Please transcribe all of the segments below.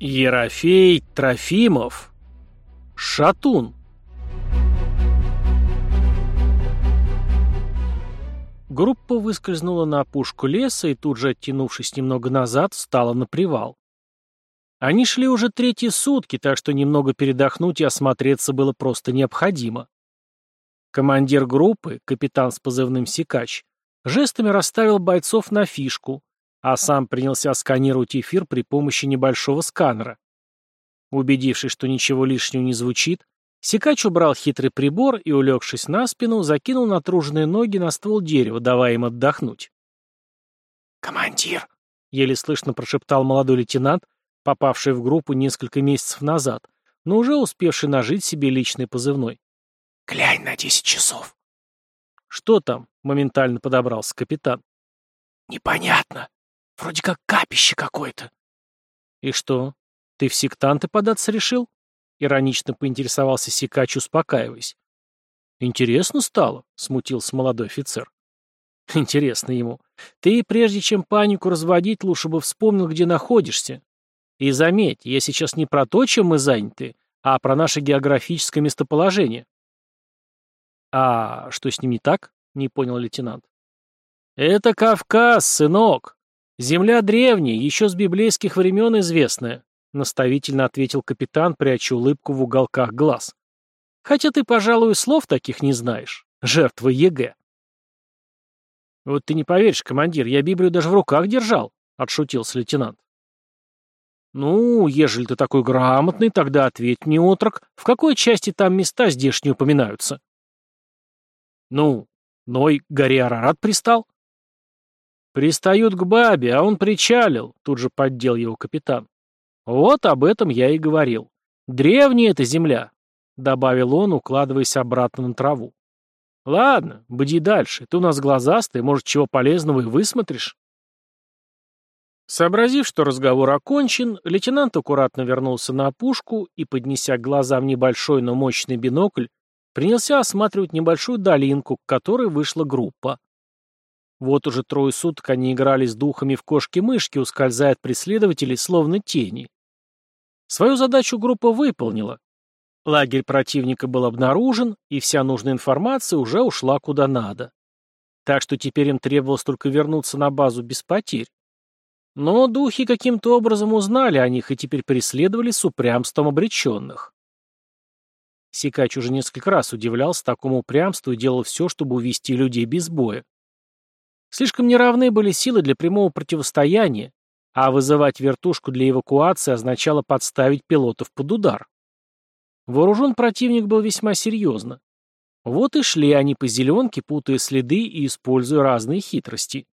Ерофей Трофимов. Шатун. Группа выскользнула на опушку леса и тут же, оттянувшись немного назад, встала на привал. Они шли уже третьи сутки, так что немного передохнуть и осмотреться было просто необходимо. Командир группы, капитан с позывным «Сикач», жестами расставил бойцов на фишку, а сам принялся сканировать эфир при помощи небольшого сканера. Убедившись, что ничего лишнего не звучит, Сикач убрал хитрый прибор и, улегшись на спину, закинул натруженные ноги на ствол дерева, давая им отдохнуть. «Командир!» — еле слышно прошептал молодой лейтенант, попавший в группу несколько месяцев назад, но уже успевший нажить себе личный позывной. «Глянь на десять часов!» «Что там?» — моментально подобрался капитан. «Непонятно. Вроде как капище какое-то». «И что, ты в сектанты податься решил?» Иронично поинтересовался Сикач, успокаиваясь. «Интересно стало?» — смутился молодой офицер. «Интересно ему. Ты, прежде чем панику разводить, лучше бы вспомнил, где находишься. И заметь, я сейчас не про то, чем мы заняты, а про наше географическое местоположение». «А что с ним не так?» — не понял лейтенант. «Это Кавказ, сынок. Земля древняя, еще с библейских времен известная. — наставительно ответил капитан, пряча улыбку в уголках глаз. «Хотя ты, пожалуй, слов таких не знаешь. Жертва ЕГЭ». «Вот ты не поверишь, командир, я Библию даже в руках держал», — отшутился лейтенант. «Ну, ежели ты такой грамотный, тогда ответь мне, отрок, в какой части там места здешние упоминаются?» «Ну, Ной горе Арарат пристал?» «Пристают к бабе, а он причалил», — тут же поддел его капитан. «Вот об этом я и говорил. Древняя эта земля», — добавил он, укладываясь обратно на траву. «Ладно, бди дальше. Ты у нас глазастый, может, чего полезного и высмотришь». Сообразив, что разговор окончен, лейтенант аккуратно вернулся на опушку и, поднеся к глазам небольшой, но мощный бинокль, принялся осматривать небольшую долинку, к которой вышла группа. Вот уже трое суток они играли с духами в кошки-мышки, ускользая от преследователей, словно тени. Свою задачу группа выполнила. Лагерь противника был обнаружен, и вся нужная информация уже ушла куда надо. Так что теперь им требовалось только вернуться на базу без потерь. Но духи каким-то образом узнали о них и теперь преследовали с упрямством обреченных. Сикач уже несколько раз удивлялся такому упрямству и делал все, чтобы увести людей без боя. Слишком неравны были силы для прямого противостояния, а вызывать вертушку для эвакуации означало подставить пилотов под удар. Вооружен противник был весьма серьезно. Вот и шли они по зеленке, путая следы и используя разные хитрости.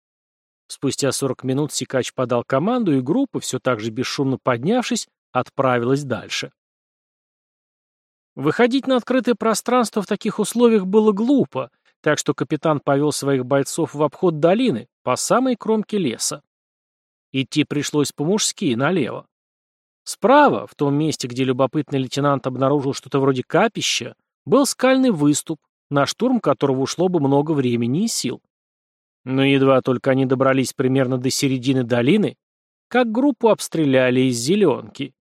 Спустя 40 минут Сикач подал команду, и группа, все так же бесшумно поднявшись, отправилась дальше. Выходить на открытое пространство в таких условиях было глупо, так что капитан повел своих бойцов в обход долины, по самой кромке леса. Идти пришлось по-мужски, налево. Справа, в том месте, где любопытный лейтенант обнаружил что-то вроде капища, был скальный выступ, на штурм которого ушло бы много времени и сил. Но едва только они добрались примерно до середины долины, как группу обстреляли из зеленки.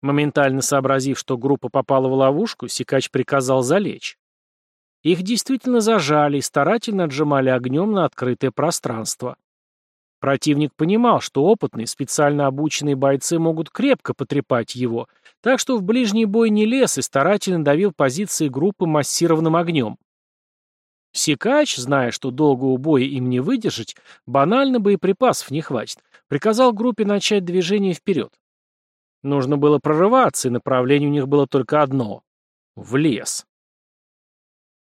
Моментально сообразив, что группа попала в ловушку, Сикач приказал залечь. Их действительно зажали и старательно отжимали огнем на открытое пространство. Противник понимал, что опытные, специально обученные бойцы могут крепко потрепать его, так что в ближний бой не лез и старательно давил позиции группы массированным огнем. Сикач, зная, что долгого боя им не выдержать, банально боеприпасов не хватит, приказал группе начать движение вперед. Нужно было прорываться, и направление у них было только одно — в лес.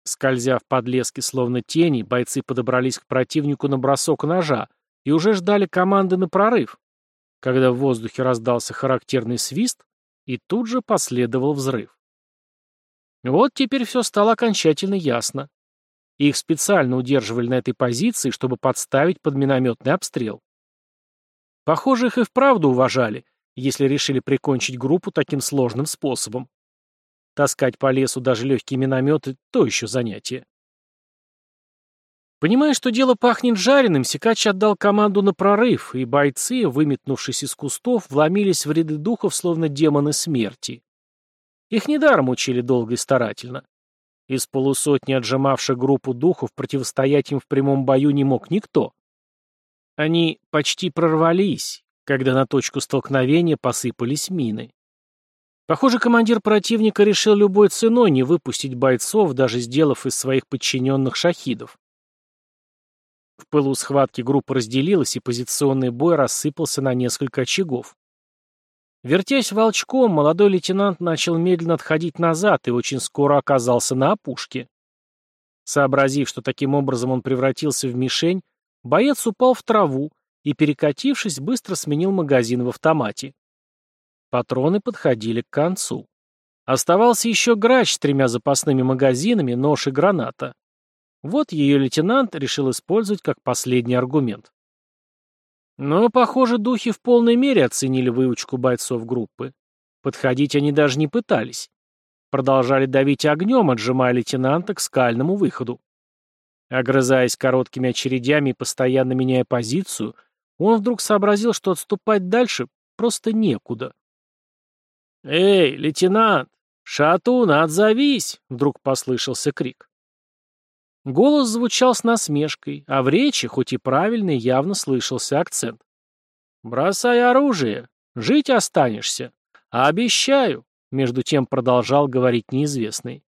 Скользя в подлеске словно тени, бойцы подобрались к противнику на бросок ножа, и уже ждали команды на прорыв, когда в воздухе раздался характерный свист, и тут же последовал взрыв. Вот теперь все стало окончательно ясно. Их специально удерживали на этой позиции, чтобы подставить под минометный обстрел. Похоже, их и вправду уважали, если решили прикончить группу таким сложным способом. Таскать по лесу даже легкие минометы — то еще занятие. Понимая, что дело пахнет жареным, Сикач отдал команду на прорыв, и бойцы, выметнувшись из кустов, вломились в ряды духов, словно демоны смерти. Их недаром учили долго и старательно. Из полусотни отжимавших группу духов противостоять им в прямом бою не мог никто. Они почти прорвались, когда на точку столкновения посыпались мины. Похоже, командир противника решил любой ценой не выпустить бойцов, даже сделав из своих подчиненных шахидов. В пылу схватки группа разделилась, и позиционный бой рассыпался на несколько очагов. Вертясь волчком, молодой лейтенант начал медленно отходить назад и очень скоро оказался на опушке. Сообразив, что таким образом он превратился в мишень, боец упал в траву и, перекатившись, быстро сменил магазин в автомате. Патроны подходили к концу. Оставался еще грач с тремя запасными магазинами, нож и граната. Вот ее лейтенант решил использовать как последний аргумент. Но, похоже, духи в полной мере оценили выучку бойцов группы. Подходить они даже не пытались. Продолжали давить огнем, отжимая лейтенанта к скальному выходу. Огрызаясь короткими очередями и постоянно меняя позицию, он вдруг сообразил, что отступать дальше просто некуда. «Эй, лейтенант! Шатун, отзовись!» — вдруг послышался крик. Голос звучал с насмешкой, а в речи, хоть и правильный, явно слышался акцент. «Бросай оружие! Жить останешься! Обещаю!» — между тем продолжал говорить неизвестный.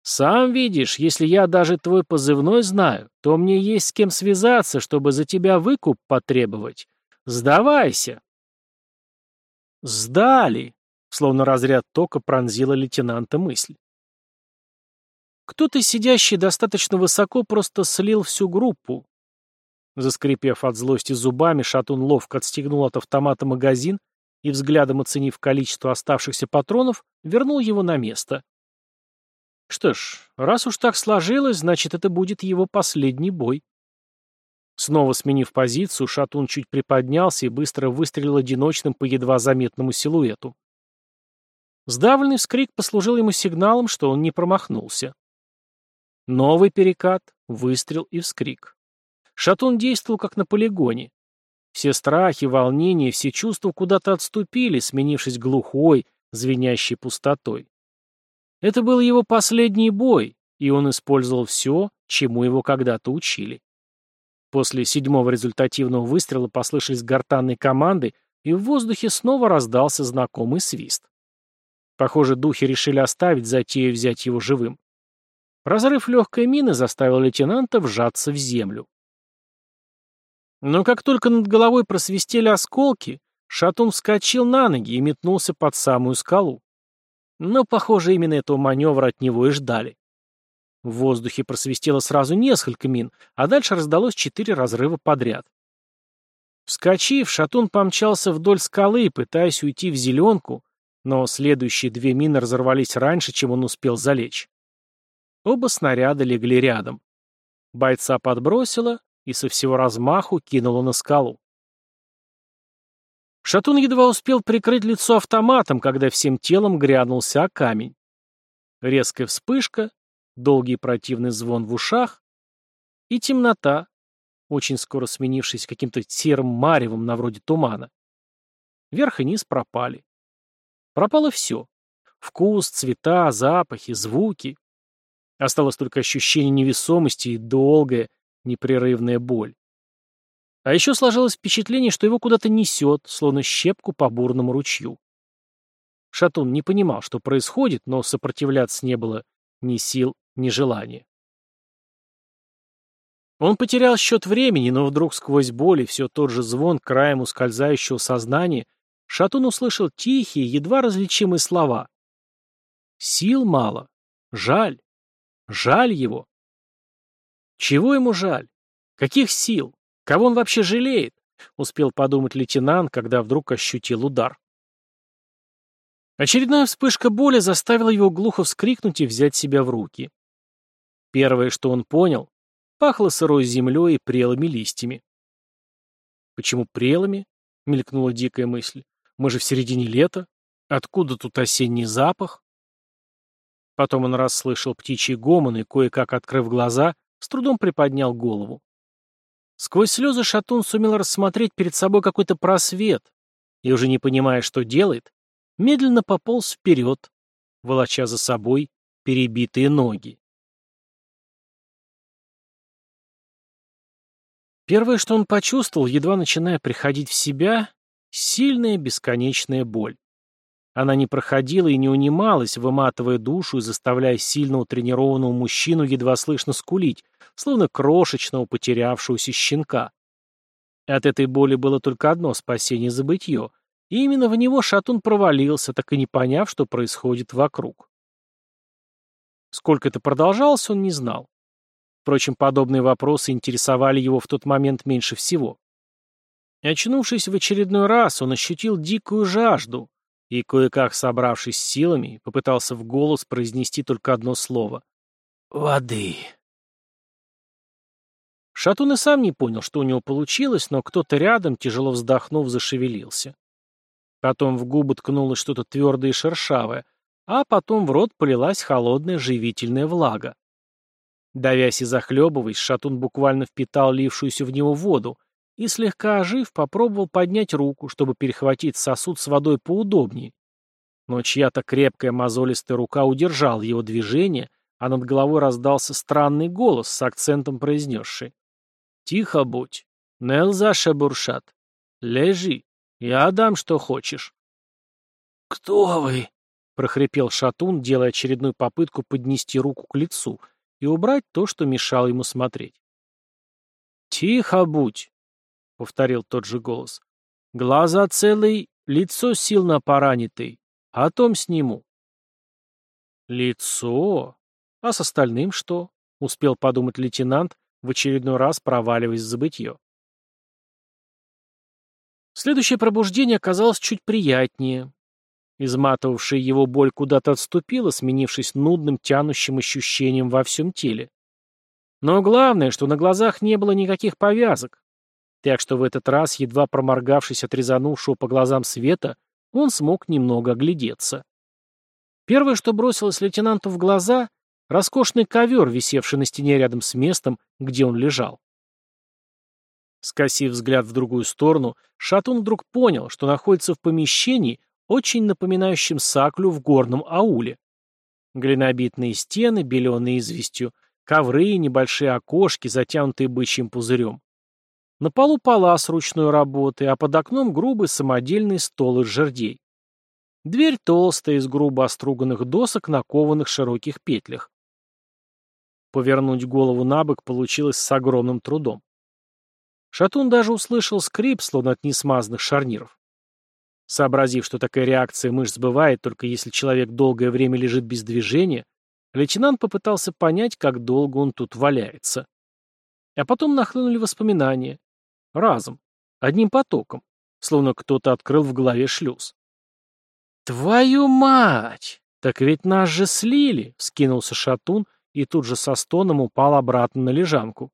«Сам видишь, если я даже твой позывной знаю, то мне есть с кем связаться, чтобы за тебя выкуп потребовать. Сдавайся!» «Сдали!» Словно разряд тока пронзила лейтенанта мысль. Кто-то, сидящий достаточно высоко, просто слил всю группу. Заскрипев от злости зубами, Шатун ловко отстегнул от автомата магазин и, взглядом оценив количество оставшихся патронов, вернул его на место. Что ж, раз уж так сложилось, значит, это будет его последний бой. Снова сменив позицию, Шатун чуть приподнялся и быстро выстрелил одиночным по едва заметному силуэту. Сдавленный вскрик послужил ему сигналом, что он не промахнулся. Новый перекат, выстрел и вскрик. Шатун действовал как на полигоне. Все страхи, волнения, все чувства куда-то отступили, сменившись глухой, звенящей пустотой. Это был его последний бой, и он использовал все, чему его когда-то учили. После седьмого результативного выстрела послышались гортанные команды, и в воздухе снова раздался знакомый свист. Похоже, духи решили оставить затею взять его живым. Разрыв легкой мины заставил лейтенанта вжаться в землю. Но как только над головой просвистели осколки, Шатун вскочил на ноги и метнулся под самую скалу. Но, похоже, именно этого маневра от него и ждали. В воздухе просвистело сразу несколько мин, а дальше раздалось четыре разрыва подряд. Вскочив, Шатун помчался вдоль скалы, пытаясь уйти в зеленку, но следующие две мины разорвались раньше, чем он успел залечь. Оба снаряда легли рядом. Бойца подбросило и со всего размаху кинуло на скалу. Шатун едва успел прикрыть лицо автоматом, когда всем телом грянулся о камень. Резкая вспышка, долгий противный звон в ушах и темнота, очень скоро сменившись каким-то серым маревом на вроде тумана. Верх и низ пропали. Пропало все. Вкус, цвета, запахи, звуки. Осталось только ощущение невесомости и долгая, непрерывная боль. А еще сложилось впечатление, что его куда-то несет, словно щепку по бурному ручью. Шатун не понимал, что происходит, но сопротивляться не было ни сил, ни желания. Он потерял счет времени, но вдруг сквозь боль и все тот же звон краем ускользающего сознания Шатун услышал тихие, едва различимые слова. «Сил мало. Жаль. Жаль его». Чего ему жаль? Каких сил? Кого он вообще жалеет? Успел подумать лейтенант, когда вдруг ощутил удар. Очередная вспышка боли заставила его глухо вскрикнуть и взять себя в руки. Первое, что он понял, пахло сырой землей и прелыми листьями. Почему прелыми? Мелькнула дикая мысль. Мы же в середине лета. Откуда тут осенний запах? Потом он расслышал птичий гомон и, кое-как открыв глаза, с трудом приподнял голову. Сквозь слезы Шатун сумел рассмотреть перед собой какой-то просвет, и уже не понимая, что делает, медленно пополз вперед, волоча за собой перебитые ноги. Первое, что он почувствовал, едва начиная приходить в себя, сильная бесконечная боль. Она не проходила и не унималась, выматывая душу и заставляя сильного тренированного мужчину едва слышно скулить, словно крошечного потерявшегося щенка. От этой боли было только одно спасение забытье, и именно в него Шатун провалился, так и не поняв, что происходит вокруг. Сколько это продолжалось, он не знал. Впрочем, подобные вопросы интересовали его в тот момент меньше всего. Очнувшись в очередной раз, он ощутил дикую жажду и, кое-как собравшись силами, попытался в голос произнести только одно слово — «Воды». Шатун и сам не понял, что у него получилось, но кто-то рядом, тяжело вздохнув, зашевелился. Потом в губы ткнулось что-то твердое и шершавое, а потом в рот полилась холодная живительная влага. Давясь и захлебываясь, Шатун буквально впитал лившуюся в него воду и, слегка ожив, попробовал поднять руку, чтобы перехватить сосуд с водой поудобнее. Но чья-то крепкая мозолистая рука удержала его движение, а над головой раздался странный голос с акцентом произнесший. «Тихо будь. Нелза Шебуршат. Лежи. Я дам, что хочешь». «Кто вы?» — прохрипел Шатун, делая очередную попытку поднести руку к лицу и убрать то, что мешало ему смотреть. «Тихо будь», — повторил тот же голос. «Глаза целый, лицо сильно поранитый. А том сниму». «Лицо? А с остальным что?» — успел подумать лейтенант, в очередной раз проваливаясь в забытье. Следующее пробуждение оказалось чуть приятнее. Изматывавшая его боль куда-то отступила, сменившись нудным, тянущим ощущением во всем теле. Но главное, что на глазах не было никаких повязок. Так что в этот раз, едва проморгавшись от резанувшего по глазам света, он смог немного оглядеться. Первое, что бросилось лейтенанту в глаза — роскошный ковер, висевший на стене рядом с местом, где он лежал. Скосив взгляд в другую сторону, Шатун вдруг понял, что находится в помещении, очень напоминающем саклю в горном ауле. Глинобитные стены, беленые известью, ковры и небольшие окошки, затянутые бычьим пузырем. На полу палас ручной работы, а под окном грубый самодельный стол из жердей. Дверь толстая, из грубо оструганных досок на кованых широких петлях. Повернуть голову на бок получилось с огромным трудом. Шатун даже услышал скрип, словно от несмазанных шарниров. Сообразив, что такая реакция мышц бывает только если человек долгое время лежит без движения, лейтенант попытался понять, как долго он тут валяется. А потом нахлынули воспоминания. Разом. Одним потоком. Словно кто-то открыл в голове шлюз. «Твою мать! Так ведь нас же слили!» — скинулся Шатун и тут же со стоном упал обратно на лежанку.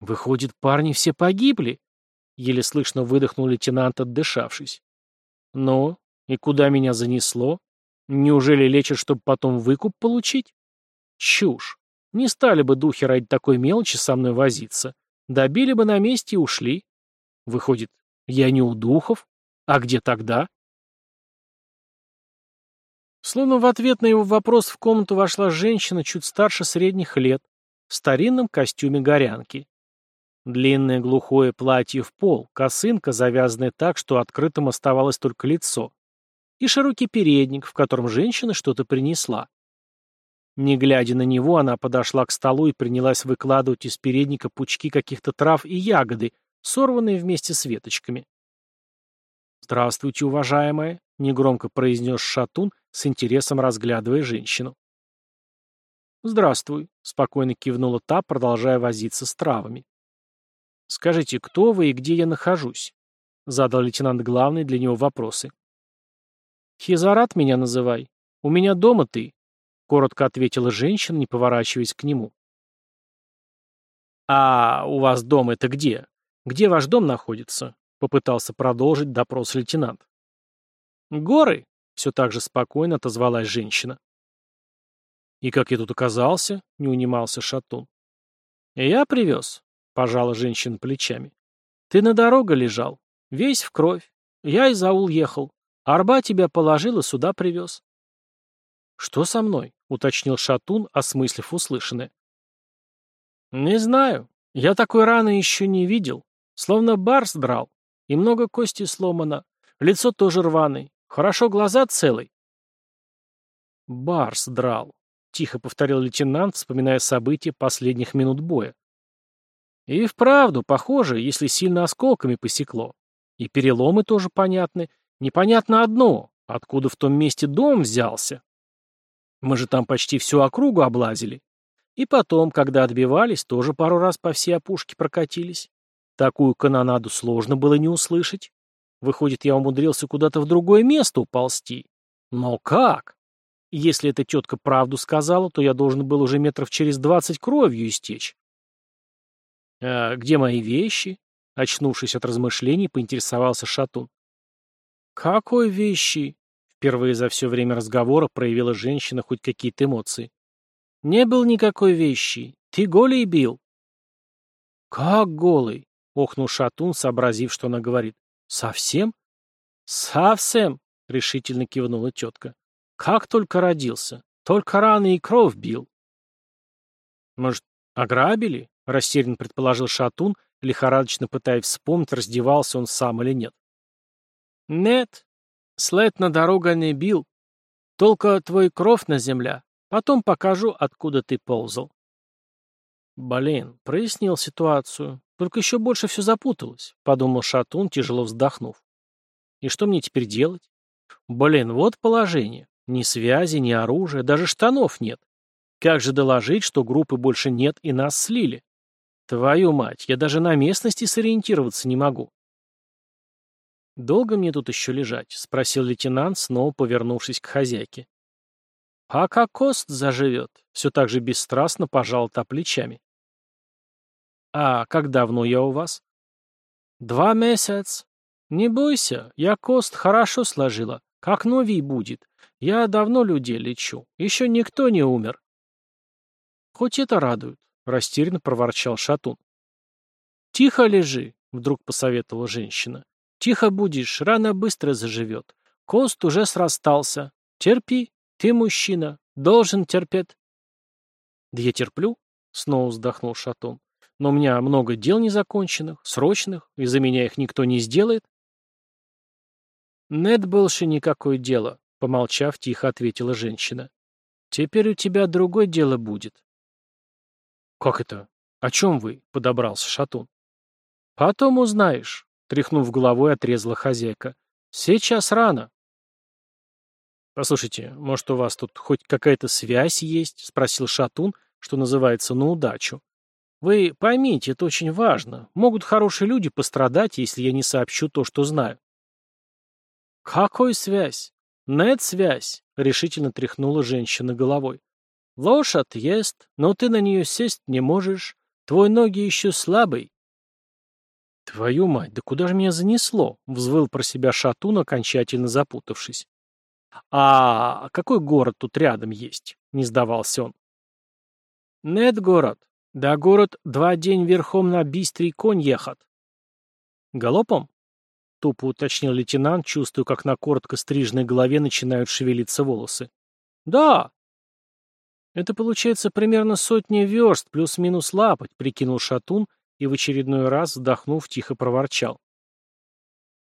«Выходит, парни все погибли?» — еле слышно выдохнул лейтенант, отдышавшись. «Ну, и куда меня занесло? Неужели лечат, чтобы потом выкуп получить? Чушь. Не стали бы духи ради такой мелочи со мной возиться. Добили бы на месте и ушли. Выходит, я не у духов? А где тогда?» Словно в ответ на его вопрос в комнату вошла женщина чуть старше средних лет, в старинном костюме горянки. Длинное глухое платье в пол, косынка, завязанная так, что открытым оставалось только лицо, и широкий передник, в котором женщина что-то принесла. Не глядя на него, она подошла к столу и принялась выкладывать из передника пучки каких-то трав и ягоды, сорванные вместе с веточками. «Здравствуйте, уважаемая», — негромко произнес Шатун, с интересом разглядывая женщину. «Здравствуй», — спокойно кивнула та, продолжая возиться с травами. «Скажите, кто вы и где я нахожусь?» — задал лейтенант главный для него вопросы. «Хизарат меня называй. У меня дома ты», — коротко ответила женщина, не поворачиваясь к нему. «А у вас дом это где? Где ваш дом находится?» — попытался продолжить допрос лейтенант. «Горы», — все так же спокойно отозвалась женщина. «И как я тут оказался?» — не унимался Шатун. Я привез, пожала женщина плечами. Ты на дорога лежал, весь в кровь. Я из аул ехал. Арба тебя положил и сюда привез. Что со мной? уточнил Шатун, осмыслив услышанное. Не знаю. Я такой раны еще не видел. Словно барс драл. И много кости сломано. Лицо тоже рваный. Хорошо глаза целый. Барс драл. Тихо повторил лейтенант, вспоминая события последних минут боя. И вправду, похоже, если сильно осколками посекло. И переломы тоже понятны. Непонятно одно, откуда в том месте дом взялся. Мы же там почти всю округу облазили. И потом, когда отбивались, тоже пару раз по всей опушке прокатились. Такую канонаду сложно было не услышать. Выходит, я умудрился куда-то в другое место уползти. Но как? Если эта тетка правду сказала, то я должен был уже метров через двадцать кровью истечь. «А где мои вещи?» Очнувшись от размышлений, поинтересовался Шатун. «Какой вещи?» Впервые за все время разговора проявила женщина хоть какие-то эмоции. «Не был никакой вещи. Ты голый бил». «Как голый?» — охнул Шатун, сообразив, что она говорит. «Совсем?» «Совсем!» — решительно кивнула тетка. «Как только родился. Только раны и кровь бил». «Может, ограбили?» — растерянно предположил Шатун, лихорадочно пытаясь вспомнить, раздевался он сам или нет. «Нет, след на дорога не бил. Только твой кровь на земля. Потом покажу, откуда ты ползал». «Блин, прояснил ситуацию. Только еще больше все запуталось», — подумал Шатун, тяжело вздохнув. «И что мне теперь делать? Блин, вот положение. Ни связи, ни оружия, даже штанов нет. Как же доложить, что группы больше нет и нас слили? Твою мать, я даже на местности сориентироваться не могу. «Долго мне тут еще лежать?» — спросил лейтенант, снова повернувшись к хозяйке. «Пока кост заживет», — все так же бесстрастно пожал та плечами. «А как давно я у вас?» «Два месяца. Не бойся, я кост хорошо сложила, как новий будет. Я давно людей лечу, еще никто не умер». «Хоть это радует», — растерянно проворчал Шатун. «Тихо лежи», — вдруг посоветовала женщина. «Тихо будешь, рана быстро заживет. Кост уже срастался. Терпи, ты мужчина, должен терпеть». «Да я терплю», — снова вздохнул Шатун. «Но у меня много дел незаконченных, срочных, и за меня их никто не сделает». «Нет больше никакое дело», — помолчав, тихо ответила женщина. «Теперь у тебя другое дело будет. «Как это? О чем вы?» — подобрался Шатун. «Потом узнаешь», — тряхнув головой, отрезала хозяйка. «Сейчас рано». «Послушайте, может, у вас тут хоть какая-то связь есть?» — спросил Шатун, что называется, на удачу. «Вы поймите, это очень важно. Могут хорошие люди пострадать, если я не сообщу то, что знаю». «Какой связь? Нет связь», — решительно тряхнула женщина головой. Лошадь есть, но ты на нее сесть не можешь. Твой ноги еще слабый. Твою мать, да куда же меня занесло? Взвыл про себя Шатун, окончательно запутавшись. А какой город тут рядом есть? Не сдавался он. Нет город. Да город два день верхом на бистрый конь ехать. Галопом? Тупо уточнил лейтенант, чувствуя, как на коротко стрижной голове начинают шевелиться волосы. Да, это получается примерно сотня верст плюс-минус лапоть, прикинул Шатун и в очередной раз, вздохнув, тихо проворчал.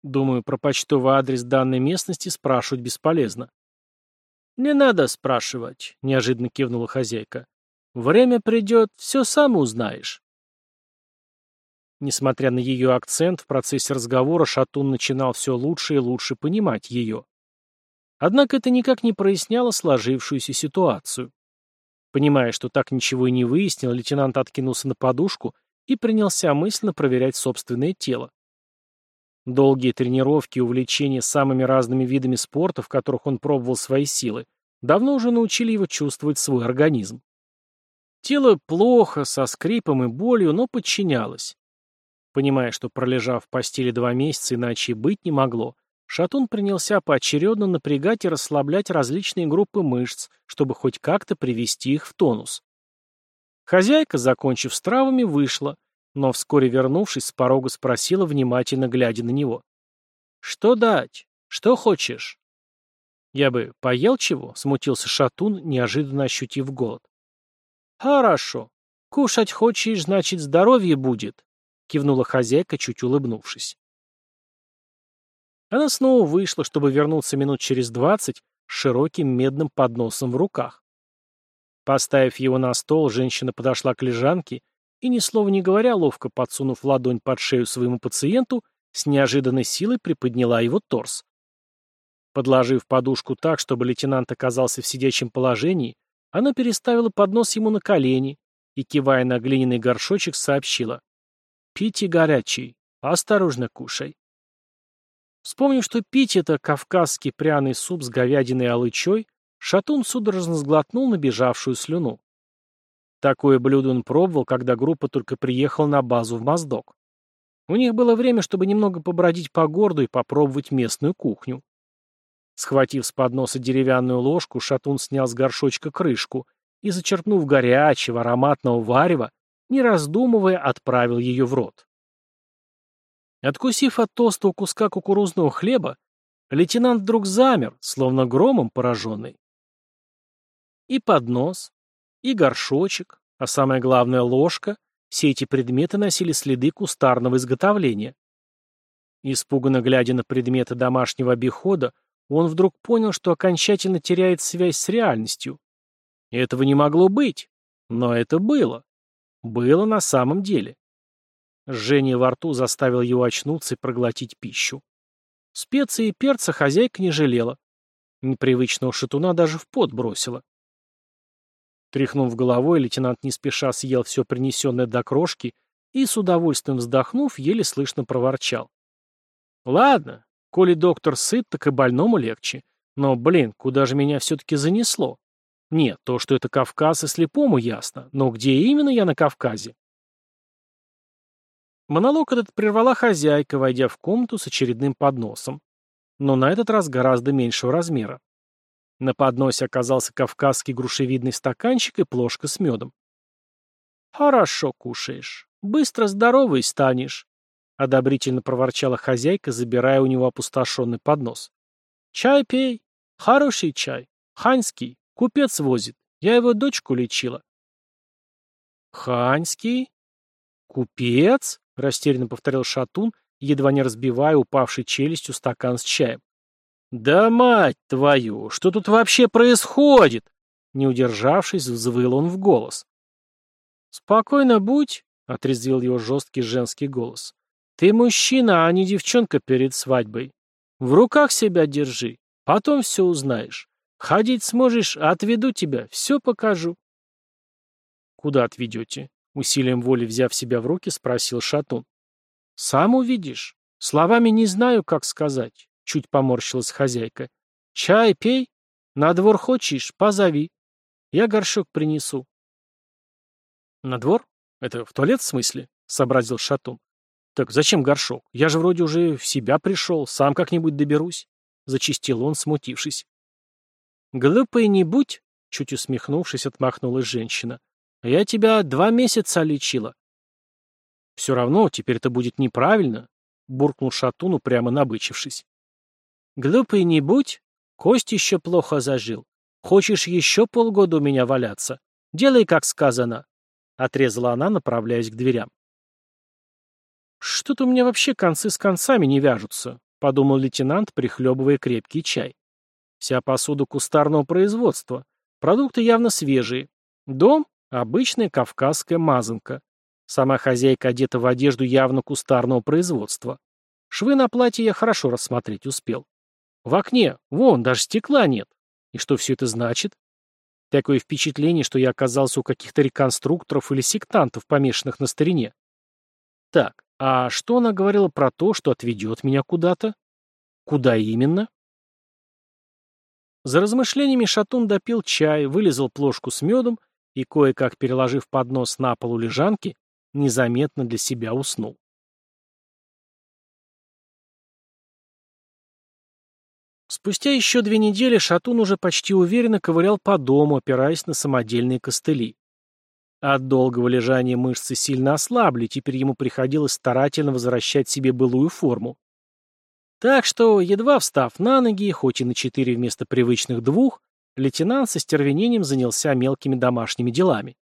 Думаю, про почтовый адрес данной местности спрашивать бесполезно. «Не надо спрашивать», — неожиданно кивнула хозяйка. «Время придет, все сам узнаешь». Несмотря на ее акцент, в процессе разговора Шатун начинал все лучше и лучше понимать ее. Однако это никак не проясняло сложившуюся ситуацию. Понимая, что так ничего и не выяснил, лейтенант откинулся на подушку и принялся мысленно проверять собственное тело. Долгие тренировки и увлечения самыми разными видами спорта, в которых он пробовал свои силы, давно уже научили его чувствовать свой организм. Тело плохо, со скрипом и болью, но подчинялось. Понимая, что пролежав в постели два месяца, иначе и быть не могло, Шатун принялся поочередно напрягать и расслаблять различные группы мышц, чтобы хоть как-то привести их в тонус. Хозяйка, закончив с травами, вышла, но вскоре вернувшись, с порога спросила, внимательно глядя на него. «Что дать? Что хочешь?» «Я бы поел чего?» — смутился Шатун, неожиданно ощутив голод. «Хорошо. Кушать хочешь, значит, здоровье будет», — кивнула хозяйка, чуть улыбнувшись. Она снова вышла, чтобы вернуться минут через двадцать с широким медным подносом в руках. Поставив его на стол, женщина подошла к лежанке и, ни слова не говоря, ловко подсунув ладонь под шею своему пациенту, с неожиданной силой приподняла его торс. Подложив подушку так, чтобы лейтенант оказался в сидячем положении, она переставила поднос ему на колени и, кивая на глиняный горшочек, сообщила. «Пейте горячий, осторожно кушай». Вспомнив, что пить это кавказский пряный суп с говядиной и алычой, Шатун судорожно сглотнул набежавшую слюну. Такое блюдо он пробовал, когда группа только приехала на базу в Моздок. У них было время, чтобы немного побродить по городу и попробовать местную кухню. Схватив с подноса деревянную ложку, Шатун снял с горшочка крышку и, зачерпнув горячего ароматного варева, не раздумывая, отправил ее в рот. Откусив от толстого куска кукурузного хлеба, лейтенант вдруг замер, словно громом пораженный. И поднос, и горшочек, а самое главное ложка, все эти предметы носили следы кустарного изготовления. Испуганно глядя на предметы домашнего обихода, он вдруг понял, что окончательно теряет связь с реальностью. Этого не могло быть, но это было. Было на самом деле. Жжение во рту заставило его очнуться и проглотить пищу. Специи и перца хозяйка не жалела. Непривычного шатуна даже в пот бросила. Тряхнув головой, лейтенант не спеша съел все принесенное до крошки и, с удовольствием вздохнув, еле слышно проворчал. «Ладно, коли доктор сыт, так и больному легче. Но, блин, куда же меня все-таки занесло? Нет, то, что это Кавказ, и слепому ясно. Но где именно я на Кавказе?» Монолог этот прервала хозяйка, войдя в комнату с очередным подносом. Но на этот раз гораздо меньшего размера. На подносе оказался кавказский грушевидный стаканчик и плошка с медом. «Хорошо кушаешь. Быстро здоровый станешь», — одобрительно проворчала хозяйка, забирая у него опустошенный поднос. «Чай пей. Хороший чай. Ханьский. Купец возит. Я его дочку лечила». «Ханьский? Купец?» — растерянно повторил Шатун, едва не разбивая упавшей челюстью стакан с чаем. «Да мать твою! Что тут вообще происходит?» Не удержавшись, взвыл он в голос. «Спокойно будь», — отрезвил его жесткий женский голос. «Ты мужчина, а не девчонка перед свадьбой. В руках себя держи, потом все узнаешь. Ходить сможешь, отведу тебя, все покажу». «Куда отведете?» — усилием воли взяв себя в руки, спросил Шатун. «Сам увидишь. Словами не знаю, как сказать. Чуть поморщилась хозяйка. «Чай пей. На двор хочешь? Позови. Я горшок принесу». «На двор? Это в туалет в смысле?» — сообразил Шатун. «Так зачем горшок? Я же вроде уже в себя пришел, сам как-нибудь доберусь», — зачистил он, смутившись. «Глупый не будь», — чуть усмехнувшись, отмахнулась женщина. «Я тебя два месяца лечила». «Все равно, теперь это будет неправильно», — буркнул Шатуну, прямо набычившись. Глупый не будь, кость еще плохо зажил. Хочешь еще полгода у меня валяться? Делай, как сказано. Отрезала она, направляясь к дверям. Что-то у меня вообще концы с концами не вяжутся, подумал лейтенант, прихлебывая крепкий чай. Вся посуда кустарного производства. Продукты явно свежие. Дом — обычная кавказская мазанка. Сама хозяйка одета в одежду явно кустарного производства. Швы на платье я хорошо рассмотреть успел. В окне, вон, даже стекла нет. И что все это значит? Такое впечатление, что я оказался у каких-то реконструкторов или сектантов, помешанных на старине. Так, а что она говорила про то, что отведет меня куда-то? Куда именно? За размышлениями Шатун допил чай, вылезал плошку с медом и, кое-как переложив поднос на полу лежанки, незаметно для себя уснул. Спустя еще две недели Шатун уже почти уверенно ковырял по дому, опираясь на самодельные костыли. От долгого лежания мышцы сильно ослабли, теперь ему приходилось старательно возвращать себе былую форму. Так что, едва встав на ноги, хоть и на четыре вместо привычных двух, лейтенант со стервенением занялся мелкими домашними делами.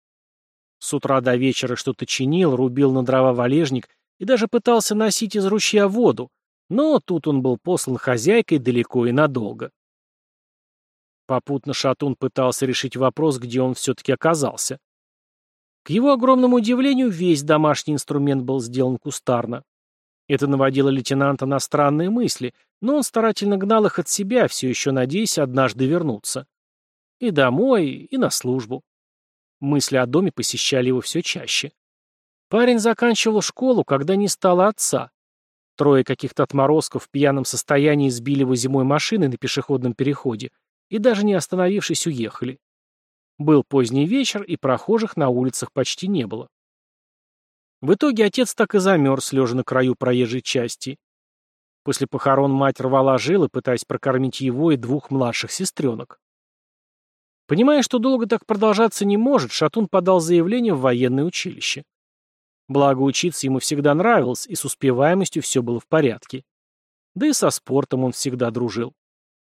С утра до вечера что-то чинил, рубил на дрова валежник и даже пытался носить из ручья воду, но тут он был послан хозяйкой далеко и надолго. Попутно Шатун пытался решить вопрос, где он все-таки оказался. К его огромному удивлению, весь домашний инструмент был сделан кустарно. Это наводило лейтенанта на странные мысли, но он старательно гнал их от себя, все еще надеясь однажды вернуться. И домой, и на службу. Мысли о доме посещали его все чаще. Парень заканчивал школу, когда не стало отца. Трое каких-то отморозков в пьяном состоянии сбили его зимой машиной на пешеходном переходе и даже не остановившись уехали. Был поздний вечер, и прохожих на улицах почти не было. В итоге отец так и замерз, лежа на краю проезжей части. После похорон мать рвала жилы, пытаясь прокормить его и двух младших сестренок. Понимая, что долго так продолжаться не может, Шатун подал заявление в военное училище. Благо учиться ему всегда нравилось, и с успеваемостью все было в порядке. Да и со спортом он всегда дружил.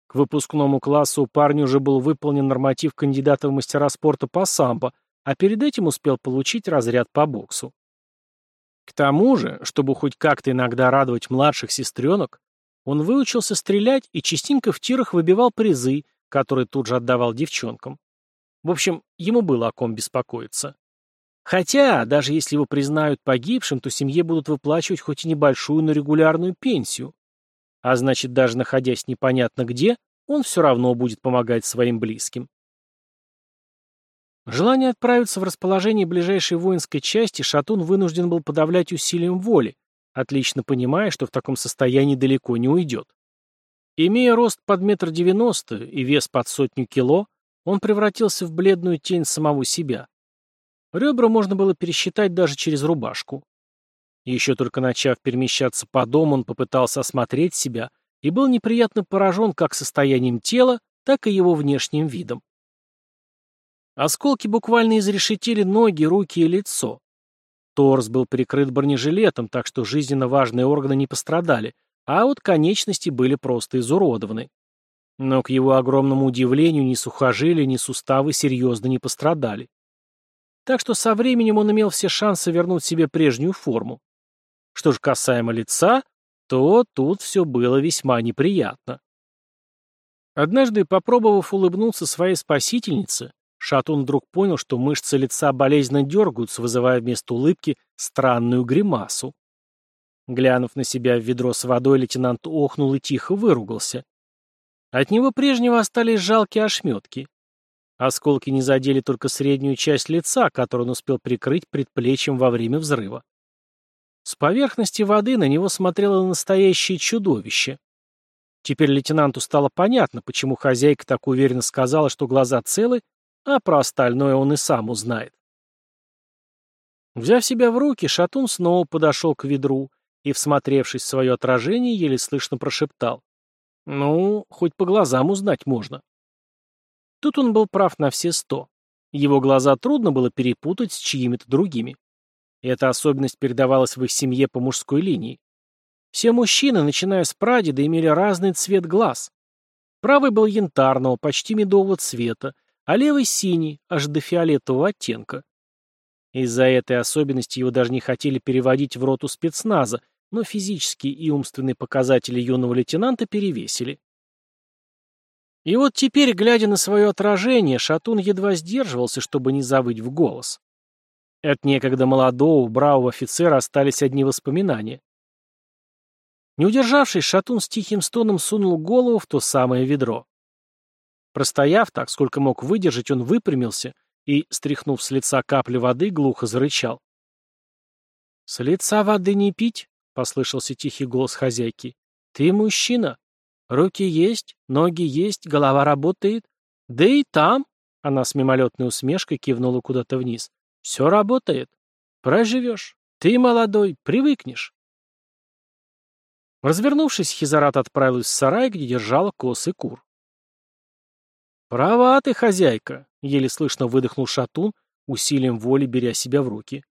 К выпускному классу у парня уже был выполнен норматив кандидата в мастера спорта по самбо, а перед этим успел получить разряд по боксу. К тому же, чтобы хоть как-то иногда радовать младших сестренок, он выучился стрелять и частенько в тирах выбивал призы, который тут же отдавал девчонкам. В общем, ему было о ком беспокоиться. Хотя, даже если его признают погибшим, то семье будут выплачивать хоть и небольшую, но регулярную пенсию. А значит, даже находясь непонятно где, он все равно будет помогать своим близким. Желание отправиться в расположение ближайшей воинской части Шатун вынужден был подавлять усилием воли, отлично понимая, что в таком состоянии далеко не уйдет. Имея рост под метр девяносто и вес под сотню кило, он превратился в бледную тень самого себя. Ребра можно было пересчитать даже через рубашку. Еще только начав перемещаться по дому, он попытался осмотреть себя и был неприятно поражен как состоянием тела, так и его внешним видом. Осколки буквально изрешетили ноги, руки и лицо. Торс был прикрыт бронежилетом, так что жизненно важные органы не пострадали, а вот конечности были просто изуродованы. Но к его огромному удивлению ни сухожилия, ни суставы серьезно не пострадали. Так что со временем он имел все шансы вернуть себе прежнюю форму. Что же касаемо лица, то тут все было весьма неприятно. Однажды, попробовав улыбнуться своей спасительнице, Шатун вдруг понял, что мышцы лица болезненно дергаются, вызывая вместо улыбки странную гримасу. Глянув на себя в ведро с водой, лейтенант охнул и тихо выругался. От него прежнего остались жалкие ошметки. Осколки не задели только среднюю часть лица, которую он успел прикрыть предплечьем во время взрыва. С поверхности воды на него смотрело настоящее чудовище. Теперь лейтенанту стало понятно, почему хозяйка так уверенно сказала, что глаза целы, а про остальное он и сам узнает. Взяв себя в руки, Шатун снова подошел к ведру и, всмотревшись в свое отражение, еле слышно прошептал. «Ну, хоть по глазам узнать можно». Тут он был прав на все сто. Его глаза трудно было перепутать с чьими-то другими. Эта особенность передавалась в их семье по мужской линии. Все мужчины, начиная с прадеда, имели разный цвет глаз. Правый был янтарного, почти медового цвета, а левый синий, аж до фиолетового оттенка. Из-за этой особенности его даже не хотели переводить в роту спецназа, но физические и умственные показатели юного лейтенанта перевесили. И вот теперь, глядя на свое отражение, Шатун едва сдерживался, чтобы не завыть в голос. От некогда молодого, бравого офицера остались одни воспоминания. Не удержавшись, Шатун с тихим стоном сунул голову в то самое ведро. Простояв так, сколько мог выдержать, он выпрямился и, стряхнув с лица капли воды, глухо зарычал. «С лица воды не пить?» — послышался тихий голос хозяйки. «Ты мужчина. Руки есть, ноги есть, голова работает. Да и там...» — она с мимолетной усмешкой кивнула куда-то вниз. «Все работает. Проживешь. Ты молодой, привыкнешь». Развернувшись, Хизарат отправилась в сарай, где держала косы кур. «Права ты, хозяйка!» — еле слышно выдохнул шатун, усилием воли беря себя в руки.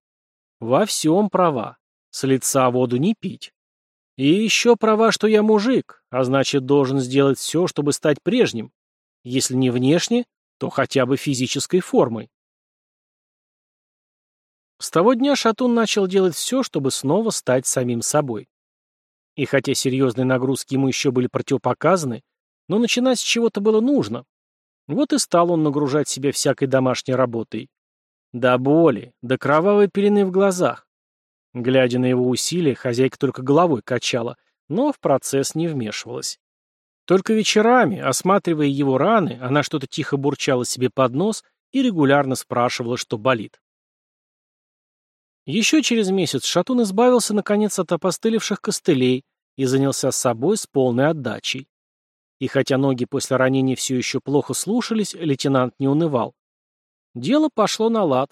Во всем права. С лица воду не пить. И еще права, что я мужик, а значит, должен сделать все, чтобы стать прежним. Если не внешне, то хотя бы физической формой. С того дня Шатун начал делать все, чтобы снова стать самим собой. И хотя серьезные нагрузки ему еще были противопоказаны, но начинать с чего-то было нужно. Вот и стал он нагружать себя всякой домашней работой. До боли, до кровавой пелены в глазах. Глядя на его усилия, хозяйка только головой качала, но в процесс не вмешивалась. Только вечерами, осматривая его раны, она что-то тихо бурчала себе под нос и регулярно спрашивала, что болит. Еще через месяц Шатун избавился, наконец, от опостылевших костылей и занялся собой с полной отдачей. И хотя ноги после ранения все еще плохо слушались, лейтенант не унывал. Дело пошло на лад.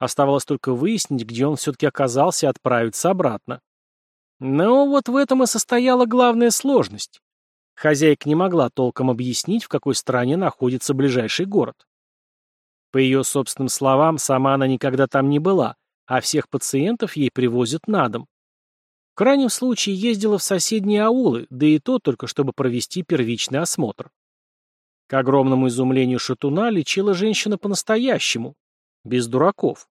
Оставалось только выяснить, где он все-таки оказался, и отправиться обратно. Но вот в этом и состояла главная сложность. Хозяйка не могла толком объяснить, в какой стране находится ближайший город. По ее собственным словам, сама она никогда там не была, а всех пациентов ей привозят на дом. В крайнем случае ездила в соседние аулы, да и то только чтобы провести первичный осмотр. К огромному изумлению шатуна лечила женщина по-настоящему, без дураков.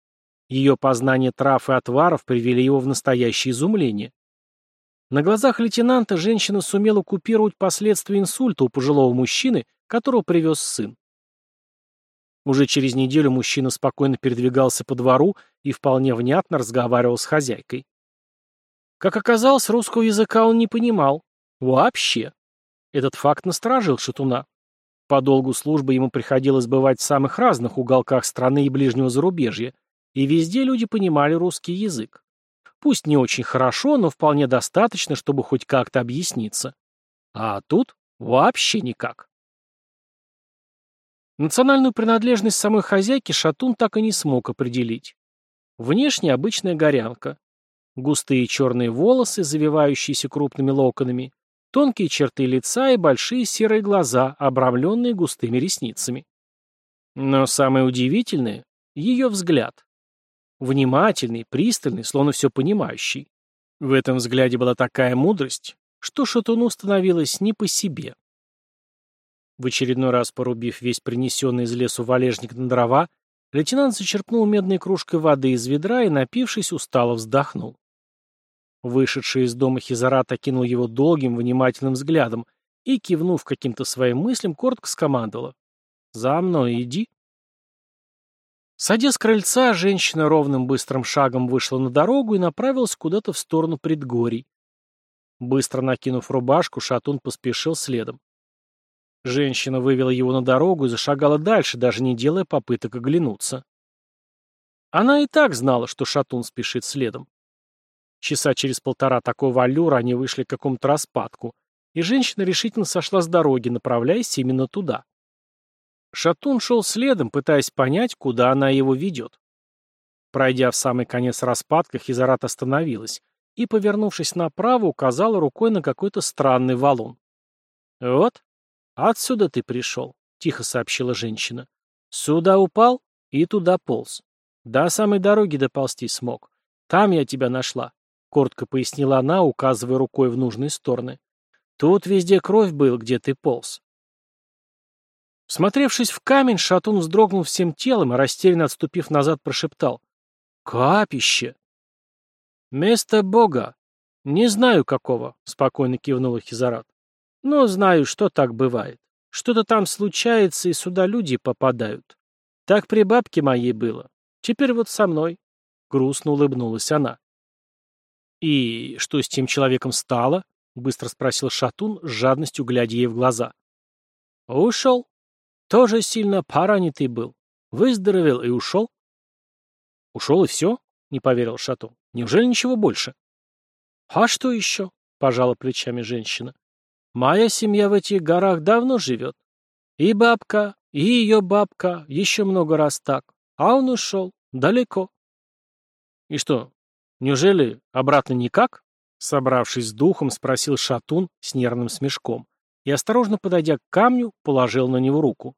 Ее познание трав и отваров привели его в настоящее изумление. На глазах лейтенанта женщина сумела купировать последствия инсульта у пожилого мужчины, которого привез сын. Уже через неделю мужчина спокойно передвигался по двору и вполне внятно разговаривал с хозяйкой. Как оказалось, русского языка он не понимал. Вообще. Этот факт насторожил Шатуна. По долгу службы ему приходилось бывать в самых разных уголках страны и ближнего зарубежья, и везде люди понимали русский язык. Пусть не очень хорошо, но вполне достаточно, чтобы хоть как-то объясниться. А тут вообще никак. Национальную принадлежность самой хозяйки Шатун так и не смог определить. Внешне обычная горянка. Густые черные волосы, завивающиеся крупными локонами, тонкие черты лица и большие серые глаза, обрамленные густыми ресницами. Но самое удивительное — ее взгляд. Внимательный, пристальный, словно все понимающий. В этом взгляде была такая мудрость, что Шатуну становилось не по себе. В очередной раз порубив весь принесенный из лесу валежник на дрова, лейтенант зачерпнул медной кружкой воды из ведра и, напившись, устало вздохнул. Вышедший из дома Хизарат окинул его долгим, внимательным взглядом и, кивнув каким-то своим мыслям, коротко скомандовала. «За мной иди». Садя с крыльца, женщина ровным быстрым шагом вышла на дорогу и направилась куда-то в сторону предгорий. Быстро накинув рубашку, Шатун поспешил следом. Женщина вывела его на дорогу и зашагала дальше, даже не делая попыток оглянуться. Она и так знала, что Шатун спешит следом. Часа через полтора такого аллюра они вышли к какому-то распадку, и женщина решительно сошла с дороги, направляясь именно туда. Шатун шел следом, пытаясь понять, куда она его ведет. Пройдя в самый конец распадка, Хизарат остановилась и, повернувшись направо, указала рукой на какой-то странный валун. «Вот, отсюда ты пришел», — тихо сообщила женщина. «Сюда упал и туда полз. До самой дороги доползти смог. Там я тебя нашла», — коротко пояснила она, указывая рукой в нужные стороны. «Тут везде кровь был, где ты полз. Всмотревшись в камень, Шатун вздрогнул всем телом и, растерянно отступив назад, прошептал. «Капище!» «Место Бога. Не знаю какого», — спокойно кивнула Хизарат. «Но знаю, что так бывает. Что-то там случается, и сюда люди попадают. Так при бабке моей было. Теперь вот со мной». Грустно улыбнулась она. «И что с тем человеком стало?» — быстро спросил Шатун, с жадностью глядя ей в глаза. «Ушел», тоже сильно поранитый был. Выздоровел и ушел. Ушел и все? Не поверил Шату. Неужели ничего больше? А что еще? Пожала плечами женщина. Моя семья в этих горах давно живет. И бабка, и ее бабка, еще много раз так. А он ушел. Далеко. И что, неужели обратно никак? Собравшись с духом, спросил Шатун с нервным смешком и, осторожно подойдя к камню, положил на него руку.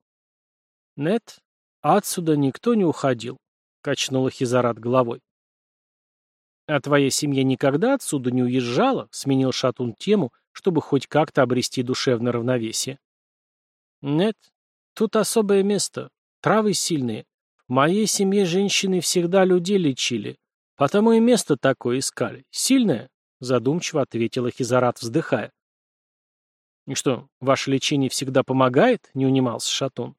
«Нет, отсюда никто не уходил», — качнула Хизарат головой. «А твоя семья никогда отсюда не уезжала?» — сменил Шатун тему, чтобы хоть как-то обрести душевное равновесие. «Нет, тут особое место. Травы сильные. В моей семье женщины всегда людей лечили. Потому и место такое искали. Сильное?» — задумчиво ответила Хизарат, вздыхая. «И что, ваше лечение всегда помогает?» — не унимался Шатун.